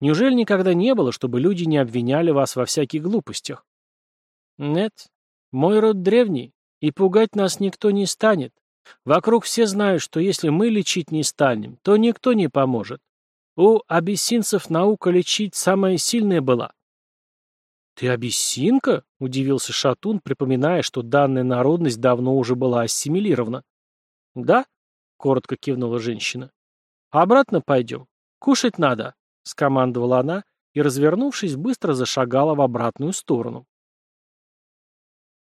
«Неужели никогда не было, чтобы люди не обвиняли вас во всяких глупостях?» «Нет, мой род древний, и пугать нас никто не станет. Вокруг все знают, что если мы лечить не станем, то никто не поможет. У абиссинцев наука лечить самая сильная была. «Ты абиссинка?» — удивился Шатун, припоминая, что данная народность давно уже была ассимилирована. «Да?» — коротко кивнула женщина. «Обратно пойдем. Кушать надо», — скомандовала она и, развернувшись, быстро зашагала в обратную сторону.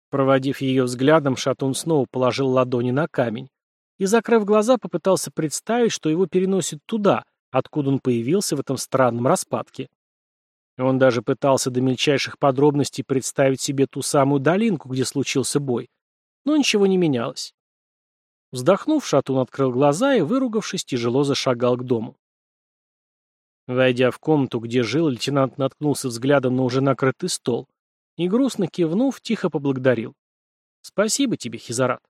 Проводив ее взглядом, Шатун снова положил ладони на камень и, закрыв глаза, попытался представить, что его переносит туда, откуда он появился в этом странном распадке. Он даже пытался до мельчайших подробностей представить себе ту самую долинку, где случился бой, но ничего не менялось. Вздохнув, Шатун открыл глаза и, выругавшись, тяжело зашагал к дому. Войдя в комнату, где жил, лейтенант наткнулся взглядом на уже накрытый стол и, грустно кивнув, тихо поблагодарил. «Спасибо тебе, Хизарат».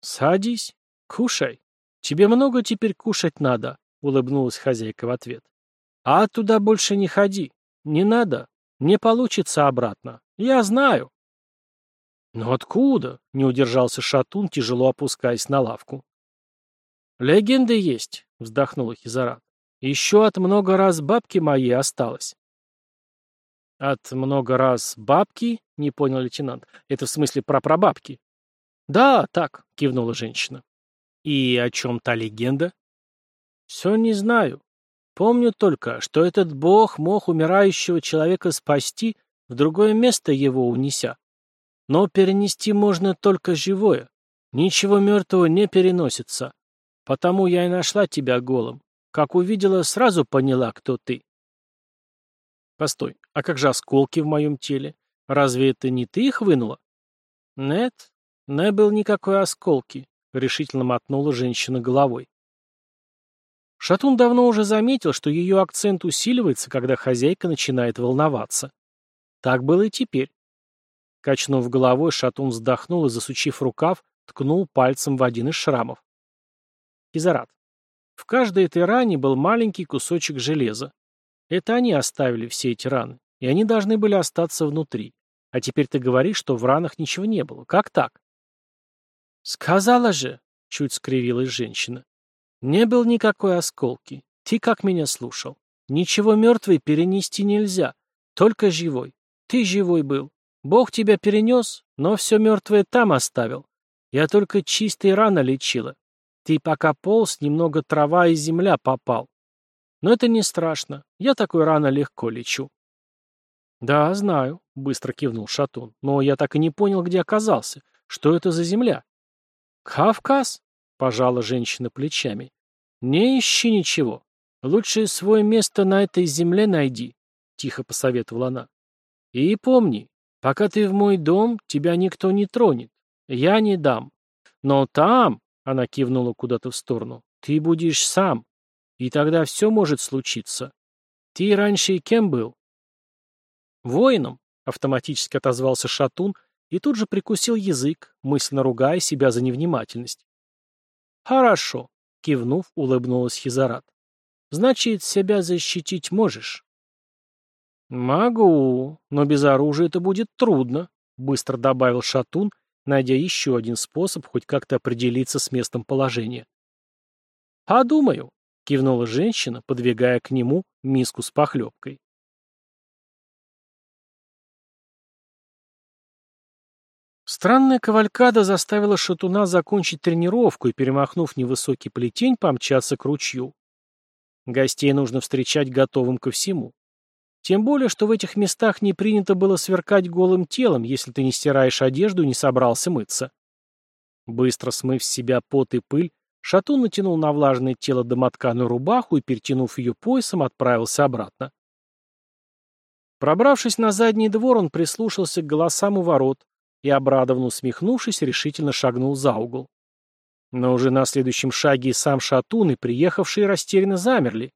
«Садись, кушай. Тебе много теперь кушать надо», — улыбнулась хозяйка в ответ. «А туда больше не ходи. Не надо. Не получится обратно. Я знаю». «Но откуда?» — не удержался Шатун, тяжело опускаясь на лавку. «Легенды есть», — вздохнула Хизарат. «Еще от много раз бабки моей осталось». От много раз бабки, не понял лейтенант. Это в смысле про прабабки? Да, так, кивнула женщина. И о чем та легенда? Все не знаю. Помню только, что этот бог мог умирающего человека спасти, в другое место его унеся. Но перенести можно только живое. Ничего мертвого не переносится. Потому я и нашла тебя голым. Как увидела, сразу поняла, кто ты. Постой, а как же осколки в моем теле? Разве это не ты их вынула? Нет, не был никакой осколки, решительно мотнула женщина головой. Шатун давно уже заметил, что ее акцент усиливается, когда хозяйка начинает волноваться. Так было и теперь. Качнув головой, Шатун вздохнул и, засучив рукав, ткнул пальцем в один из шрамов. Изарат. В каждой этой ране был маленький кусочек железа. Это они оставили все эти раны, и они должны были остаться внутри. А теперь ты говоришь, что в ранах ничего не было. Как так? Сказала же, чуть скривилась женщина. Не был никакой осколки. Ты как меня слушал? Ничего мертвый перенести нельзя, только живой. Ты живой был. Бог тебя перенес, но все мертвое там оставил. Я только чистые раны лечила. Ты пока полз, немного трава и земля попал. Но это не страшно. Я такой рано легко лечу. Да, знаю, быстро кивнул Шатун. Но я так и не понял, где оказался. Что это за земля? Кавказ? Пожала женщина плечами. Не ищи ничего. Лучше свое место на этой земле найди, тихо посоветовала она. И помни, пока ты в мой дом, тебя никто не тронет. Я не дам. Но там, она кивнула куда-то в сторону, ты будешь сам. И тогда все может случиться. Ты раньше и кем был? Воином, автоматически отозвался Шатун и тут же прикусил язык, мысленно ругая себя за невнимательность. Хорошо, кивнув, улыбнулась Хизарат. Значит, себя защитить можешь. Могу, но без оружия это будет трудно, быстро добавил Шатун, найдя еще один способ хоть как-то определиться с местом положения. «Подумаю», — кивнула женщина, подвигая к нему миску с похлебкой. Странная кавалькада заставила шатуна закончить тренировку и, перемахнув невысокий плетень, помчаться к ручью. Гостей нужно встречать готовым ко всему. Тем более, что в этих местах не принято было сверкать голым телом, если ты не стираешь одежду и не собрался мыться. Быстро смыв с себя пот и пыль, Шатун натянул на влажное тело домотканую рубаху и, перетянув ее поясом, отправился обратно. Пробравшись на задний двор, он прислушался к голосам у ворот и, обрадованно усмехнувшись, решительно шагнул за угол. Но уже на следующем шаге и сам Шатун, и приехавшие растерянно замерли.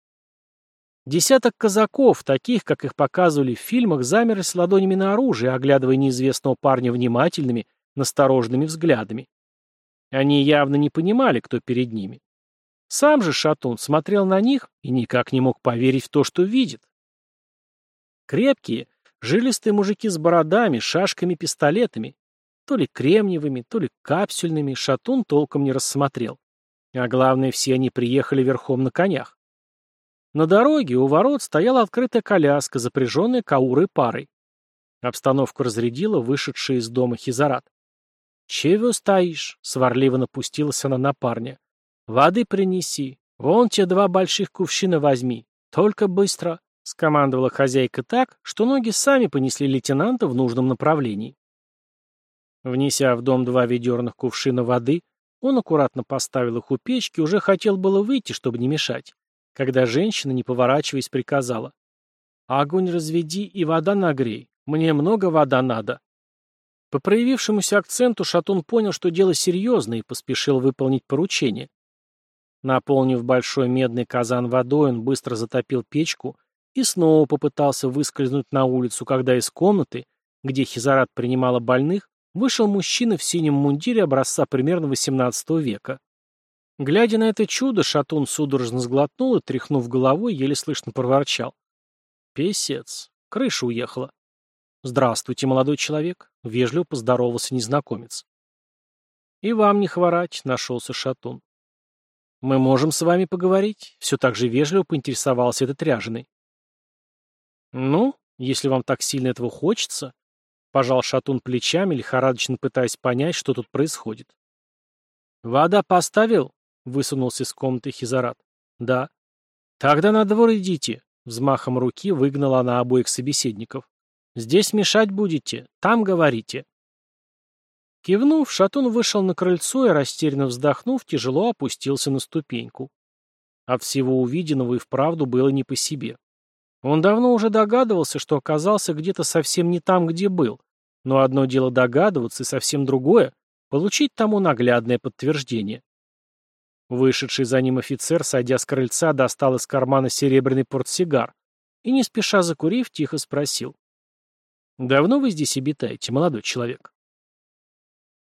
Десяток казаков, таких, как их показывали в фильмах, замерли с ладонями на оружие, оглядывая неизвестного парня внимательными, настороженными взглядами. Они явно не понимали, кто перед ними. Сам же Шатун смотрел на них и никак не мог поверить в то, что видит. Крепкие, жилистые мужики с бородами, шашками, пистолетами. То ли кремниевыми, то ли капсюльными, Шатун толком не рассмотрел. А главное, все они приехали верхом на конях. На дороге у ворот стояла открытая коляска, запряженная каурой парой. Обстановку разрядила вышедшая из дома Хизарат. «Чего стоишь?» — сварливо напустилась она на парня. «Воды принеси. Вон те два больших кувшина возьми. Только быстро!» — скомандовала хозяйка так, что ноги сами понесли лейтенанта в нужном направлении. Внеся в дом два ведерных кувшина воды, он аккуратно поставил их у печки, уже хотел было выйти, чтобы не мешать когда женщина, не поворачиваясь, приказала. «Огонь разведи и вода нагрей. Мне много вода надо». По проявившемуся акценту Шатун понял, что дело серьезное, и поспешил выполнить поручение. Наполнив большой медный казан водой, он быстро затопил печку и снова попытался выскользнуть на улицу, когда из комнаты, где Хизарат принимала больных, вышел мужчина в синем мундире образца примерно XVIII века. Глядя на это чудо, Шатун судорожно сглотнул и, тряхнув головой, еле слышно проворчал. «Песец. Крыша уехала». «Здравствуйте, молодой человек», — вежливо поздоровался незнакомец. «И вам не хворать», — нашелся Шатун. «Мы можем с вами поговорить?» — все так же вежливо поинтересовался этот ряженый. «Ну, если вам так сильно этого хочется», — пожал Шатун плечами, лихорадочно пытаясь понять, что тут происходит. «Вода поставил?» Высунулся из комнаты Хизарат. Да. Тогда на двор идите. Взмахом руки выгнала она обоих собеседников. Здесь мешать будете, там говорите. Кивнув, Шатун вышел на крыльцо и, растерянно вздохнув, тяжело опустился на ступеньку. От всего увиденного и вправду было не по себе. Он давно уже догадывался, что оказался где-то совсем не там, где был. Но одно дело догадываться, и совсем другое — получить тому наглядное подтверждение. Вышедший за ним офицер, сойдя с крыльца, достал из кармана серебряный портсигар и, не спеша закурив, тихо спросил. «Давно вы здесь обитаете, молодой человек?»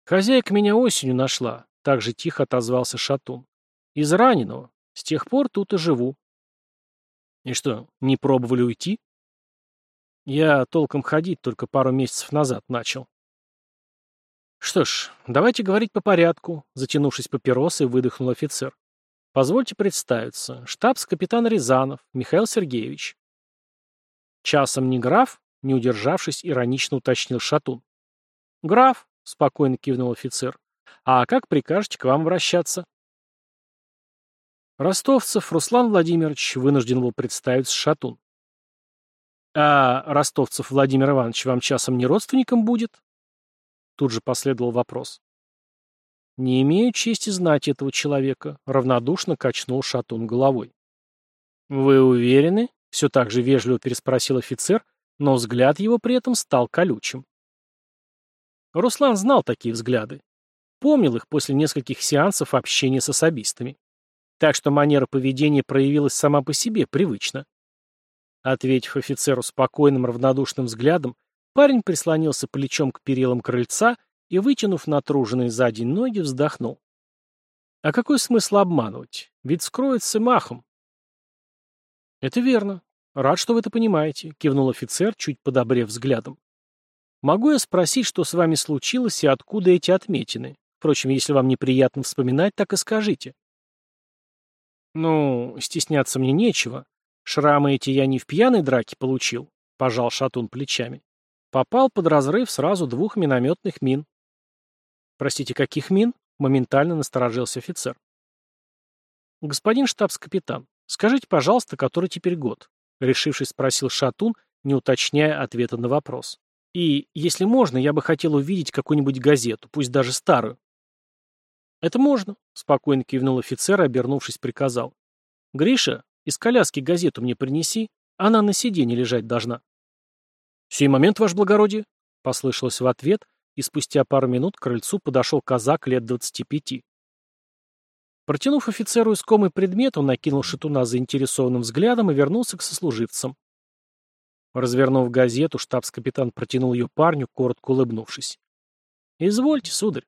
«Хозяйка меня осенью нашла», — так же тихо отозвался Шатун. «Из раненого. С тех пор тут и живу». «И что, не пробовали уйти?» «Я толком ходить только пару месяцев назад начал». «Что ж, давайте говорить по порядку», — затянувшись папиросой, выдохнул офицер. «Позвольте представиться. Штабс-капитан Рязанов, Михаил Сергеевич». «Часом не граф?» — не удержавшись, иронично уточнил Шатун. «Граф», — спокойно кивнул офицер. «А как прикажете к вам обращаться?» Ростовцев Руслан Владимирович вынужден был представиться Шатун. «А Ростовцев Владимир Иванович вам часом не родственником будет?» Тут же последовал вопрос. «Не имею чести знать этого человека», — равнодушно качнул Шатун головой. «Вы уверены?» — все так же вежливо переспросил офицер, но взгляд его при этом стал колючим. Руслан знал такие взгляды. Помнил их после нескольких сеансов общения с особистами. Так что манера поведения проявилась сама по себе привычно. Ответив офицеру спокойным равнодушным взглядом, Парень прислонился плечом к перилам крыльца и, вытянув натруженные за день ноги, вздохнул. А какой смысл обманывать? Ведь скроется махом. Это верно. Рад, что вы это понимаете, кивнул офицер, чуть подобрев взглядом. Могу я спросить, что с вами случилось и откуда эти отметины? Впрочем, если вам неприятно вспоминать, так и скажите. Ну, стесняться мне нечего. Шрамы эти я не в пьяной драке получил, пожал Шатун плечами. Попал под разрыв сразу двух минометных мин. Простите, каких мин? Моментально насторожился офицер. Господин штабс-капитан, скажите, пожалуйста, который теперь год? Решившись, спросил Шатун, не уточняя ответа на вопрос. И, если можно, я бы хотел увидеть какую-нибудь газету, пусть даже старую. Это можно, спокойно кивнул офицер, обернувшись, приказал. Гриша, из коляски газету мне принеси, она на сиденье лежать должна. «Сей момент, ваше благородие!» — послышалось в ответ, и спустя пару минут к крыльцу подошел казак лет двадцати пяти. Протянув офицеру искомый предмет, он накинул шатуна заинтересованным взглядом и вернулся к сослуживцам. Развернув газету, штабс-капитан протянул ее парню, коротко улыбнувшись. «Извольте, сударь».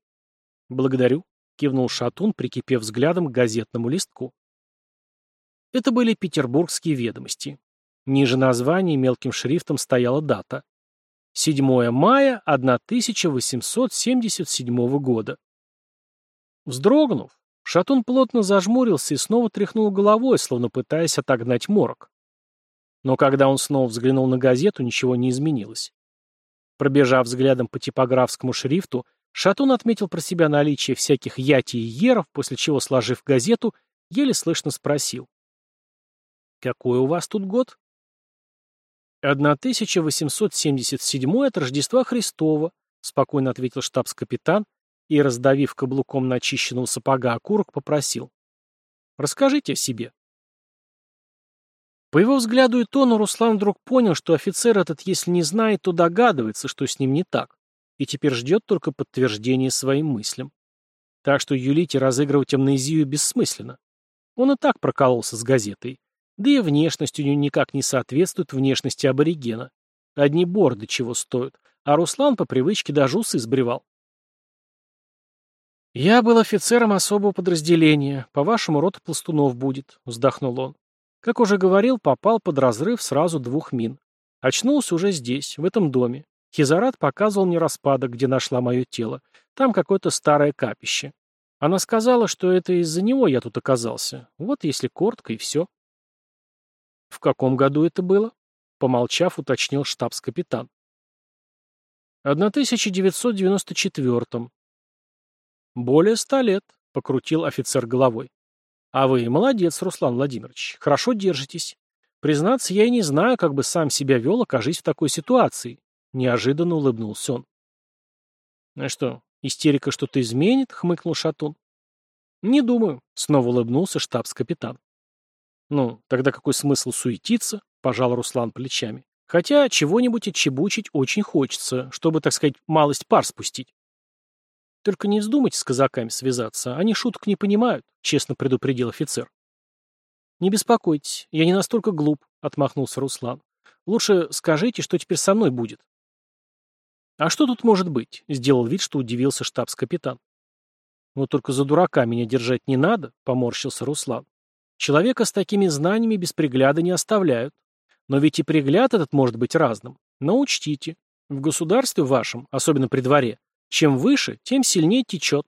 «Благодарю», — кивнул Шатун, прикипев взглядом к газетному листку. Это были петербургские ведомости. Ниже названия мелким шрифтом стояла дата. 7 мая 1877 года. Вздрогнув, Шатун плотно зажмурился и снова тряхнул головой, словно пытаясь отогнать морок. Но когда он снова взглянул на газету, ничего не изменилось. Пробежав взглядом по типографскому шрифту, Шатун отметил про себя наличие всяких яти и еров, после чего, сложив газету, еле слышно спросил. «Какой у вас тут год?» «1877 от Рождества Христова», — спокойно ответил штабс-капитан и, раздавив каблуком начищенного сапога окурок, попросил. «Расскажите о себе». По его взгляду и тону Руслан вдруг понял, что офицер этот, если не знает, то догадывается, что с ним не так, и теперь ждет только подтверждения своим мыслям. Так что юлить и разыгрывать амнезию бессмысленно. Он и так прокололся с газетой. Да и внешность у него никак не соответствует внешности аборигена. Одни борды чего стоят, а Руслан по привычке даже усы сбривал. «Я был офицером особого подразделения. По-вашему, рота пластунов будет», — вздохнул он. Как уже говорил, попал под разрыв сразу двух мин. Очнулся уже здесь, в этом доме. Хизарат показывал мне распадок, где нашла мое тело. Там какое-то старое капище. Она сказала, что это из-за него я тут оказался. Вот если коротко и все. В каком году это было? Помолчав, уточнил штабс-капитан. 1994 более ста лет, покрутил офицер головой. А вы молодец, Руслан Владимирович, хорошо держитесь. Признаться, я и не знаю, как бы сам себя вел, окажись в такой ситуации. Неожиданно улыбнулся он. А что, истерика что-то изменит? Хмыкнул Шатун. Не думаю, снова улыбнулся штабс-капитан. Ну, тогда какой смысл суетиться? Пожал Руслан плечами. Хотя чего-нибудь отчебучить очень хочется, чтобы, так сказать, малость пар спустить. Только не вздумайте с казаками связаться, они шуток не понимают, честно предупредил офицер. Не беспокойтесь, я не настолько глуп, отмахнулся Руслан. Лучше скажите, что теперь со мной будет. А что тут может быть? Сделал вид, что удивился штабс-капитан. Вот только за дурака меня держать не надо, поморщился Руслан. Человека с такими знаниями без пригляда не оставляют. Но ведь и пригляд этот может быть разным. Но учтите, в государстве вашем, особенно при дворе, чем выше, тем сильнее течет.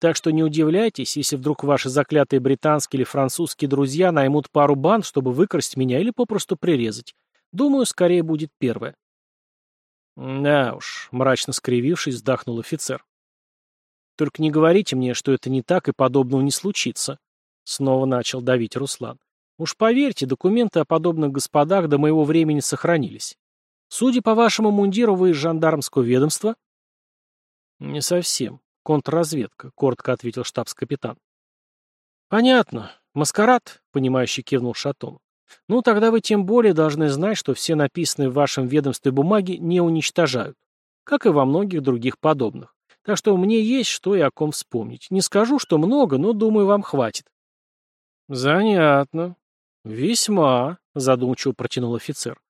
Так что не удивляйтесь, если вдруг ваши заклятые британские или французские друзья наймут пару банд, чтобы выкрасть меня или попросту прирезать. Думаю, скорее будет первое. Да уж, мрачно скривившись, вздохнул офицер. Только не говорите мне, что это не так и подобного не случится. Снова начал давить Руслан. Уж поверьте, документы о подобных господах до моего времени сохранились. Судя по вашему мундиру, вы из жандармского ведомства? «Не совсем. Контрразведка», — коротко ответил штабс-капитан. «Понятно. Маскарад», — понимающий кивнул Шатун. «Ну, тогда вы тем более должны знать, что все написанные в вашем ведомстве бумаги не уничтожают, как и во многих других подобных. Так что мне есть что и о ком вспомнить. Не скажу, что много, но, думаю, вам хватит». «Занятно. Весьма», — задумчиво протянул офицер.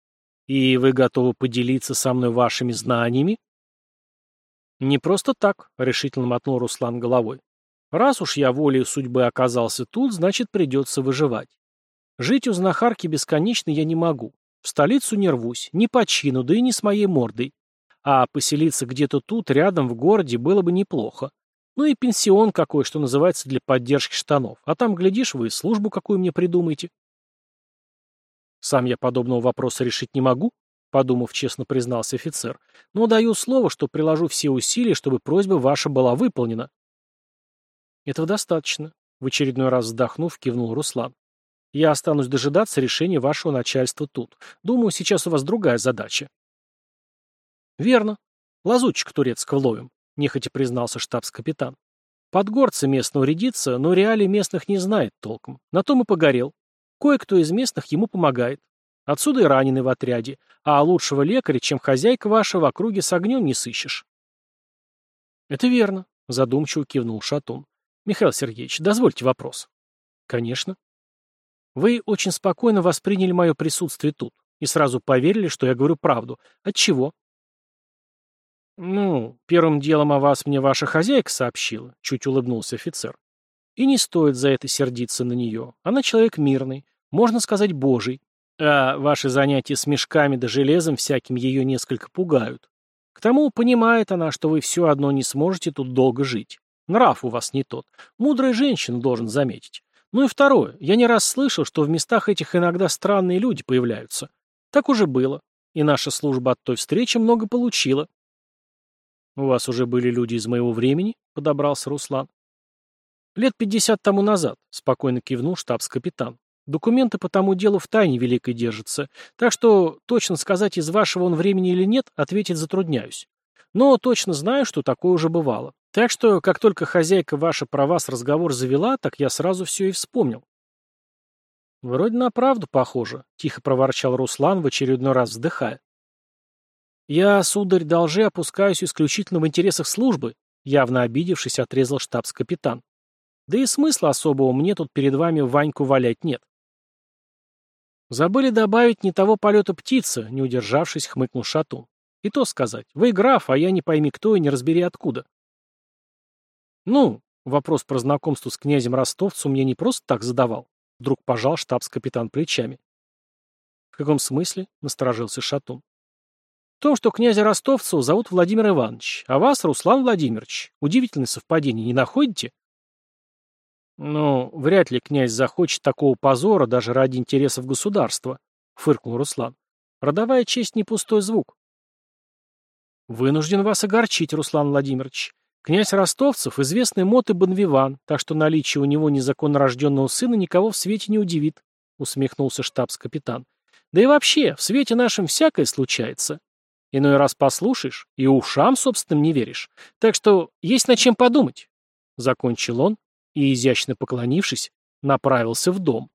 «И вы готовы поделиться со мной вашими знаниями?» «Не просто так», — решительно мотнул Руслан головой. «Раз уж я волей судьбы оказался тут, значит, придется выживать. Жить у знахарки бесконечно я не могу. В столицу не рвусь, ни по чину, да и не с моей мордой. А поселиться где-то тут, рядом, в городе, было бы неплохо. Ну и пенсион какой, что называется, для поддержки штанов. А там, глядишь, вы службу какую мне придумаете». Сам я подобного вопроса решить не могу, подумав, честно признался офицер. Но даю слово, что приложу все усилия, чтобы просьба ваша была выполнена. Этого достаточно, в очередной раз вздохнув, кивнул Руслан. Я останусь дожидаться решения вашего начальства тут. Думаю, сейчас у вас другая задача. Верно. Лазутчик турецкого ловим, нехотя признался штабс-капитан. Подгорцы местного рядится, но реалий местных не знает толком. На том и погорел. Кое-кто из местных ему помогает. Отсюда и раненый в отряде. а лучшего лекаря, чем хозяйка ваша, в округе с огнем не сыщешь. Это верно, задумчиво кивнул Шатун. Михаил Сергеевич, дозвольте вопрос. Конечно. Вы очень спокойно восприняли мое присутствие тут и сразу поверили, что я говорю правду. Отчего? Ну, первым делом о вас мне ваша хозяйка сообщила, чуть улыбнулся офицер. И не стоит за это сердиться на нее. Она человек мирный, можно сказать, божий. А ваши занятия с мешками да железом всяким ее несколько пугают. К тому понимает она, что вы все одно не сможете тут долго жить. Нрав у вас не тот. Мудрая женщина, должен заметить. Ну и второе. Я не раз слышал, что в местах этих иногда странные люди появляются. Так уже было. И наша служба от той встречи много получила. «У вас уже были люди из моего времени?» — подобрался Руслан. «Лет пятьдесят тому назад», — спокойно кивнул штабс-капитан. «Документы по тому делу в тайне великой держатся, так что точно сказать, из вашего он времени или нет, ответить затрудняюсь. Но точно знаю, что такое уже бывало. Так что, как только хозяйка ваша про вас разговор завела, так я сразу все и вспомнил». «Вроде на правду похоже», — тихо проворчал Руслан, в очередной раз вздыхая. «Я, сударь, должи опускаюсь исключительно в интересах службы», явно обидевшись, отрезал штабс-капитан. «Да и смысла особого мне тут перед вами Ваньку валять нет». «Забыли добавить не того полета птица», не удержавшись, хмыкнул Шатун. «И то сказать, вы граф, а я не пойми кто и не разбери откуда». «Ну, вопрос про знакомство с князем ростовцем мне не просто так задавал», вдруг пожал штабс-капитан плечами. «В каком смысле?» — насторожился Шатун том, что князя Ростовцева зовут Владимир Иванович, а вас Руслан Владимирович. Удивительное совпадение, не находите? Ну, вряд ли князь захочет такого позора даже ради интересов государства, фыркнул Руслан. Родовая честь не пустой звук. Вынужден вас огорчить, Руслан Владимирович. Князь Ростовцев – известный мот и бонвиван, так что наличие у него незаконно рожденного сына никого в свете не удивит, усмехнулся штабс-капитан. Да и вообще, в свете нашем всякое случается. Иной раз послушаешь, и ушам собственным не веришь. Так что есть над чем подумать. Закончил он и, изящно поклонившись, направился в дом.